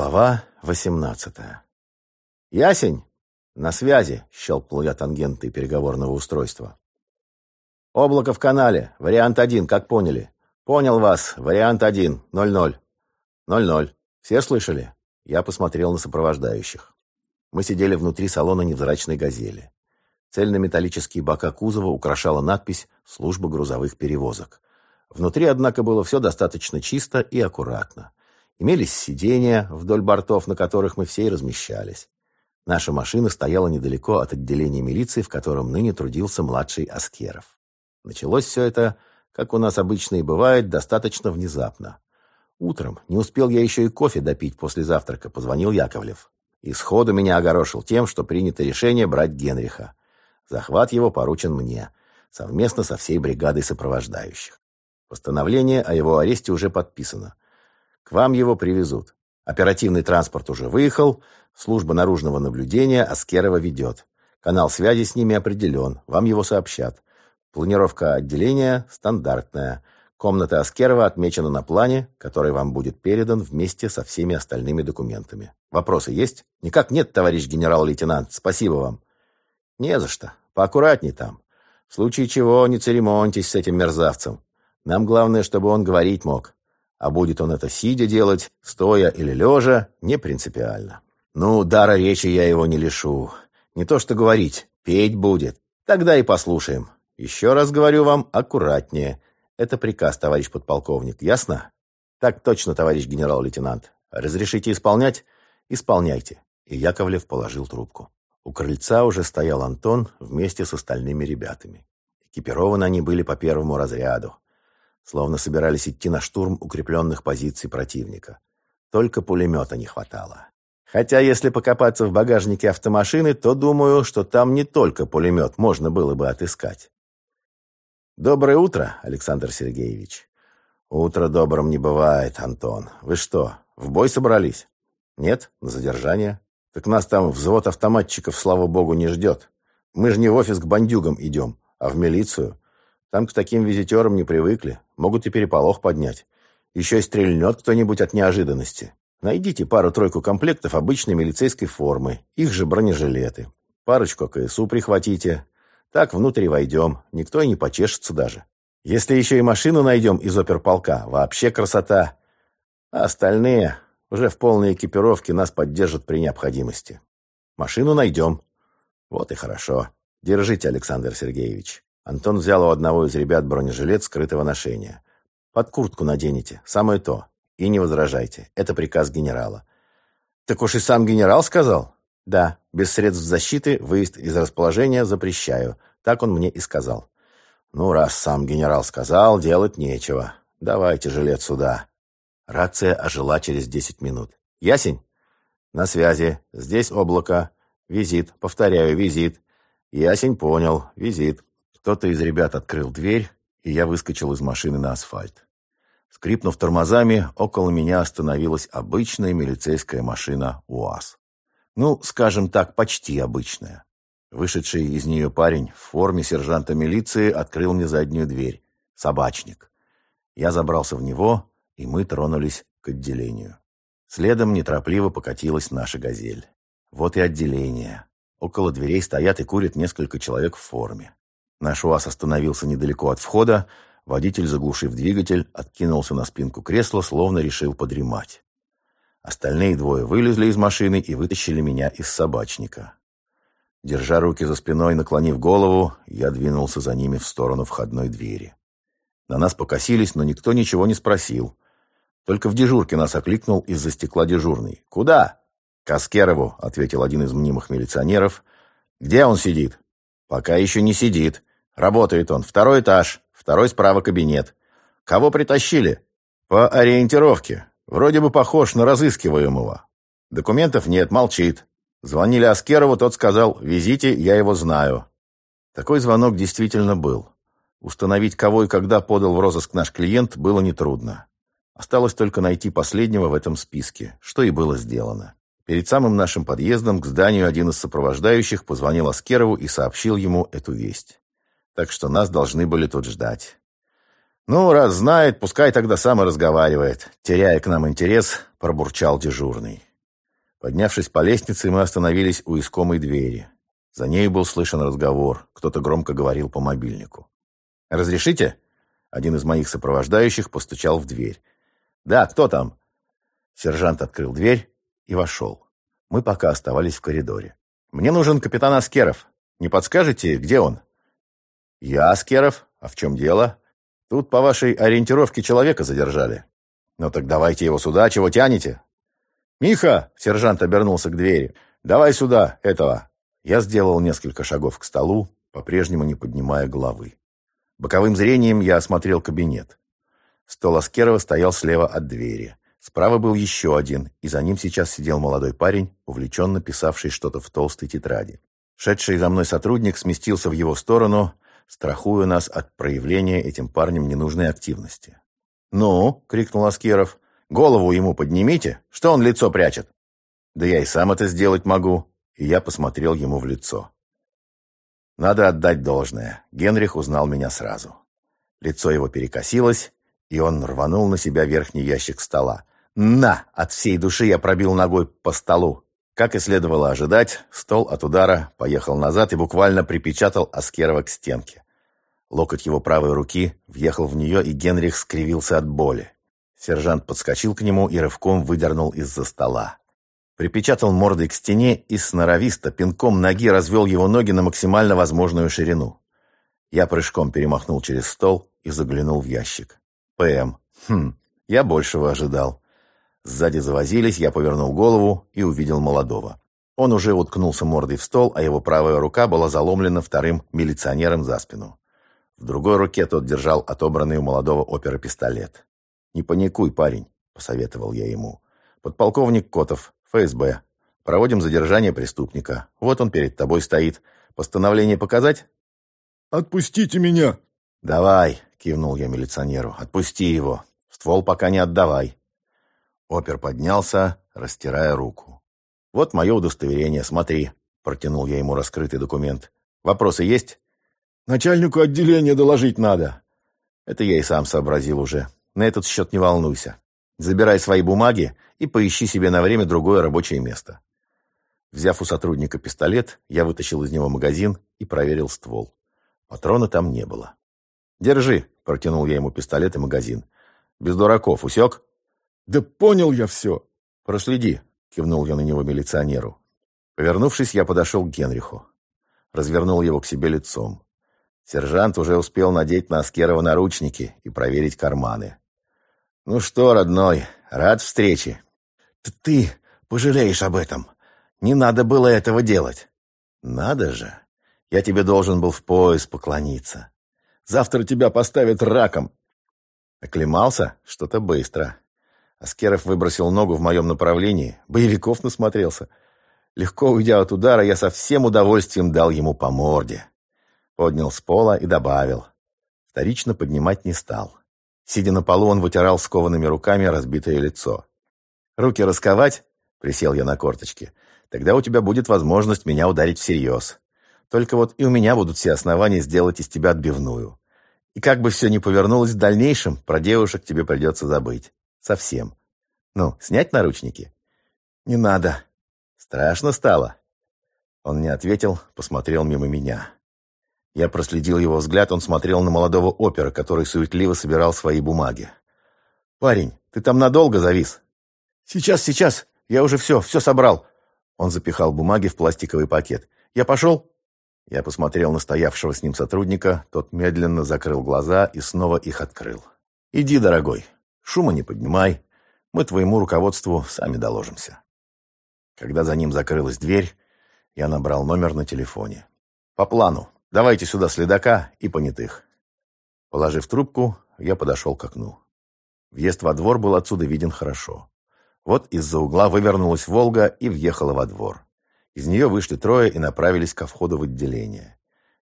Глава восемнадцатая. «Ясень! На связи!» — щелкнул я тангенты переговорного устройства. «Облако в канале. Вариант один, как поняли?» «Понял вас. Вариант один. Ноль-ноль». «Ноль-ноль. Все слышали?» Я посмотрел на сопровождающих. Мы сидели внутри салона невзрачной «Газели». Цельнометаллические бока кузова украшала надпись «Служба грузовых перевозок». Внутри, однако, было все достаточно чисто и аккуратно. Имелись сиденья вдоль бортов, на которых мы все и размещались. Наша машина стояла недалеко от отделения милиции, в котором ныне трудился младший Аскеров. Началось все это, как у нас обычно и бывает, достаточно внезапно. Утром, не успел я еще и кофе допить после завтрака, позвонил Яковлев. И сходу меня огорошил тем, что принято решение брать Генриха. Захват его поручен мне, совместно со всей бригадой сопровождающих. Постановление о его аресте уже подписано. К вам его привезут. Оперативный транспорт уже выехал, служба наружного наблюдения Аскерова ведет. Канал связи с ними определен, вам его сообщат. Планировка отделения стандартная. Комната Аскерова отмечена на плане, который вам будет передан вместе со всеми остальными документами. Вопросы есть? Никак нет, товарищ генерал-лейтенант. Спасибо вам. Не за что. Поаккуратней там. В случае чего не церемоньтесь с этим мерзавцем. Нам главное, чтобы он говорить мог. А будет он это сидя делать, стоя или лежа, не принципиально. Ну, дара речи я его не лишу. Не то что говорить, петь будет. Тогда и послушаем. Еще раз говорю вам, аккуратнее. Это приказ, товарищ подполковник, ясно? Так точно, товарищ генерал-лейтенант. Разрешите исполнять? Исполняйте. И Яковлев положил трубку. У крыльца уже стоял Антон вместе с остальными ребятами. Экипированы они были по первому разряду, словно собирались идти на штурм укрепленных позиций противника. Только пулемета не хватало. Хотя, если покопаться в багажнике автомашины, то думаю, что там не только пулемет можно было бы отыскать. «Доброе утро, Александр Сергеевич». «Утро добрым не бывает, Антон. Вы что, в бой собрались?» «Нет, на задержание». Так нас там взвод автоматчиков, слава богу, не ждет. Мы же не в офис к бандюгам идем, а в милицию. Там к таким визитерам не привыкли. Могут и переполох поднять. Еще и стрельнет кто-нибудь от неожиданности. Найдите пару-тройку комплектов обычной милицейской формы. Их же бронежилеты. Парочку КСУ прихватите. Так внутрь войдем. Никто и не почешется даже. Если еще и машину найдем из оперполка, вообще красота. А остальные уже в полной экипировке нас поддержат при необходимости. Машину найдем. Вот и хорошо. Держите, Александр Сергеевич. Антон взял у одного из ребят бронежилет скрытого ношения. Под куртку наденете. Самое то. И не возражайте. Это приказ генерала. Так уж и сам генерал сказал? Да. Без средств защиты выезд из расположения запрещаю. Так он мне и сказал. Ну, раз сам генерал сказал, делать нечего. Давайте жилет сюда. Рация ожила через десять минут. «Ясень?» «На связи. Здесь облако. Визит. Повторяю, визит». «Ясень понял. Визит». Кто-то из ребят открыл дверь, и я выскочил из машины на асфальт. Скрипнув тормозами, около меня остановилась обычная милицейская машина УАЗ. Ну, скажем так, почти обычная. Вышедший из нее парень в форме сержанта милиции открыл мне заднюю дверь. Собачник. Я забрался в него, и мы тронулись к отделению. Следом неторопливо покатилась наша «Газель». Вот и отделение. Около дверей стоят и курят несколько человек в форме. Наш УАЗ остановился недалеко от входа, водитель, заглушив двигатель, откинулся на спинку кресла, словно решил подремать. Остальные двое вылезли из машины и вытащили меня из собачника. Держа руки за спиной, наклонив голову, я двинулся за ними в сторону входной двери. На нас покосились, но никто ничего не спросил. Только в дежурке нас окликнул из-за стекла дежурный. «Куда?» «Каскерову», — ответил один из мнимых милиционеров. «Где он сидит?» «Пока еще не сидит. Работает он. Второй этаж. Второй справа кабинет. Кого притащили?» «По ориентировке. Вроде бы похож на разыскиваемого. Документов нет, молчит. Звонили Аскерову, тот сказал, «Везите, я его знаю». Такой звонок действительно был. Установить, кого и когда подал в розыск наш клиент, было нетрудно. Осталось только найти последнего в этом списке, что и было сделано. Перед самым нашим подъездом к зданию один из сопровождающих позвонил Аскерову и сообщил ему эту весть. Так что нас должны были тут ждать. «Ну, раз знает, пускай тогда сам и разговаривает», теряя к нам интерес, пробурчал дежурный. Поднявшись по лестнице, мы остановились у искомой двери. За ней был слышен разговор. Кто-то громко говорил по мобильнику. «Разрешите?» Один из моих сопровождающих постучал в дверь. «Да, кто там?» Сержант открыл дверь и вошел. Мы пока оставались в коридоре. «Мне нужен капитан Аскеров. Не подскажете, где он?» «Я Аскеров. А в чем дело?» «Тут по вашей ориентировке человека задержали». «Ну так давайте его сюда. Чего тянете?» «Миха!» — сержант обернулся к двери. «Давай сюда этого!» Я сделал несколько шагов к столу, по-прежнему не поднимая головы. Боковым зрением я осмотрел кабинет. Стол Аскерова стоял слева от двери. Справа был еще один, и за ним сейчас сидел молодой парень, увлеченно писавший что-то в толстой тетради. Шедший за мной сотрудник сместился в его сторону, страхуя нас от проявления этим парнем ненужной активности. «Ну?» — крикнул Аскеров. «Голову ему поднимите! Что он лицо прячет?» «Да я и сам это сделать могу!» И я посмотрел ему в лицо. Надо отдать должное. Генрих узнал меня сразу. Лицо его перекосилось, и он рванул на себя верхний ящик стола. «На!» От всей души я пробил ногой по столу. Как и следовало ожидать, стол от удара поехал назад и буквально припечатал Аскерова к стенке. Локоть его правой руки въехал в нее, и Генрих скривился от боли. Сержант подскочил к нему и рывком выдернул из-за стола припечатал мордой к стене и сноровисто пинком ноги развел его ноги на максимально возможную ширину. Я прыжком перемахнул через стол и заглянул в ящик. ПМ. Хм, я большего ожидал. Сзади завозились, я повернул голову и увидел молодого. Он уже уткнулся мордой в стол, а его правая рука была заломлена вторым милиционером за спину. В другой руке тот держал отобранный у молодого опера пистолет. «Не паникуй, парень», — посоветовал я ему. «Подполковник Котов, ФСБ. Проводим задержание преступника. Вот он перед тобой стоит. Постановление показать? Отпустите меня. Давай, кивнул я милиционеру. Отпусти его. Ствол пока не отдавай. Опер поднялся, растирая руку. Вот мое удостоверение, смотри. Протянул я ему раскрытый документ. Вопросы есть? Начальнику отделения доложить надо. Это я и сам сообразил уже. На этот счет не волнуйся. Забирай свои бумаги и поищи себе на время другое рабочее место. Взяв у сотрудника пистолет, я вытащил из него магазин и проверил ствол. Патрона там не было. «Держи», — протянул я ему пистолет и магазин. «Без дураков, усек?» «Да понял я все». «Проследи», — кивнул я на него милиционеру. Повернувшись, я подошел к Генриху. Развернул его к себе лицом. Сержант уже успел надеть на Аскерова наручники и проверить карманы. «Ну что, родной, рад встрече?» «Ты пожалеешь об этом. Не надо было этого делать». «Надо же. Я тебе должен был в пояс поклониться. Завтра тебя поставят раком». Оклемался? Что-то быстро. Аскеров выбросил ногу в моем направлении. Боевиков насмотрелся. Легко уйдя от удара, я со всем удовольствием дал ему по морде. Поднял с пола и добавил. Вторично поднимать не стал. Сидя на полу, он вытирал скованными руками разбитое лицо. «Руки расковать?» — присел я на корточки. «Тогда у тебя будет возможность меня ударить всерьез. Только вот и у меня будут все основания сделать из тебя отбивную. И как бы все ни повернулось в дальнейшем, про девушек тебе придется забыть. Совсем. Ну, снять наручники?» «Не надо». «Страшно стало?» Он не ответил, посмотрел мимо меня. Я проследил его взгляд, он смотрел на молодого опера, который суетливо собирал свои бумаги. «Парень, ты там надолго завис?» «Сейчас, сейчас, я уже все, все собрал». Он запихал бумаги в пластиковый пакет. «Я пошел?» Я посмотрел на стоявшего с ним сотрудника, тот медленно закрыл глаза и снова их открыл. «Иди, дорогой, шума не поднимай, мы твоему руководству сами доложимся». Когда за ним закрылась дверь, я набрал номер на телефоне. «По плану, Давайте сюда следака и понятых. Положив трубку, я подошел к окну. Въезд во двор был отсюда виден хорошо. Вот из-за угла вывернулась «Волга» и въехала во двор. Из нее вышли трое и направились ко входу в отделение.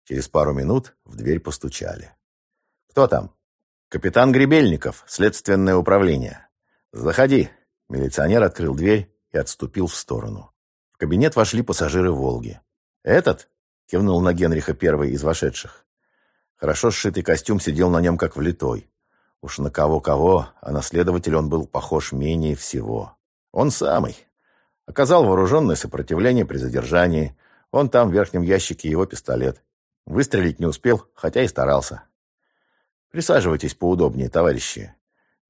Через пару минут в дверь постучали. «Кто там?» «Капитан Гребельников, следственное управление». «Заходи». Милиционер открыл дверь и отступил в сторону. В кабинет вошли пассажиры «Волги». «Этот?» — кивнул на Генриха первый из вошедших. Хорошо сшитый костюм сидел на нем как влитой. Уж на кого-кого, а на следователя он был похож менее всего. Он самый. Оказал вооруженное сопротивление при задержании. Он там в верхнем ящике его пистолет. Выстрелить не успел, хотя и старался. Присаживайтесь поудобнее, товарищи.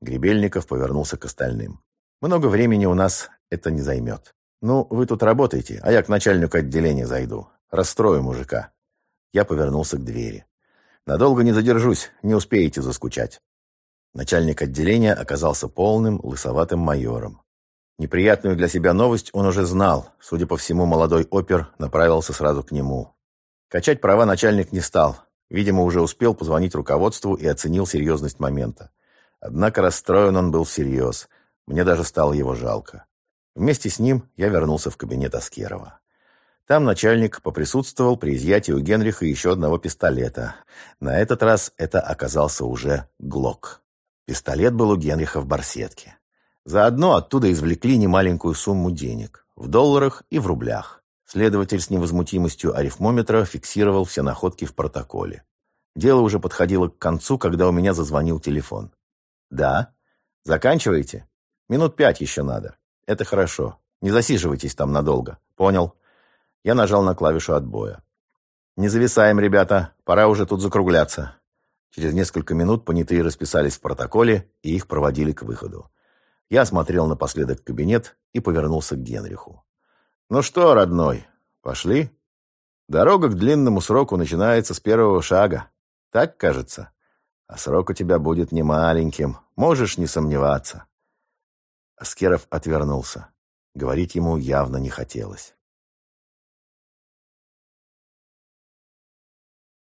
Гребельников повернулся к остальным. Много времени у нас это не займет. Ну, вы тут работаете, а я к начальнику отделения зайду. Расстрою мужика. Я повернулся к двери. Надолго не задержусь, не успеете заскучать. Начальник отделения оказался полным, лысоватым майором. Неприятную для себя новость он уже знал. Судя по всему, молодой опер направился сразу к нему. Качать права начальник не стал. Видимо, уже успел позвонить руководству и оценил серьезность момента. Однако расстроен он был всерьез. Мне даже стало его жалко. Вместе с ним я вернулся в кабинет Аскерова. Там начальник поприсутствовал при изъятии у Генриха еще одного пистолета. На этот раз это оказался уже ГЛОК. Пистолет был у Генриха в барсетке. Заодно оттуда извлекли немаленькую сумму денег. В долларах и в рублях. Следователь с невозмутимостью арифмометра фиксировал все находки в протоколе. Дело уже подходило к концу, когда у меня зазвонил телефон. «Да? Заканчиваете? Минут пять еще надо. Это хорошо. Не засиживайтесь там надолго. Понял?» Я нажал на клавишу отбоя. «Не зависаем, ребята. Пора уже тут закругляться». Через несколько минут понятые расписались в протоколе, и их проводили к выходу. Я осмотрел напоследок кабинет и повернулся к Генриху. «Ну что, родной, пошли? Дорога к длинному сроку начинается с первого шага. Так, кажется? А срок у тебя будет немаленьким, можешь не сомневаться». Аскеров отвернулся. Говорить ему явно не хотелось.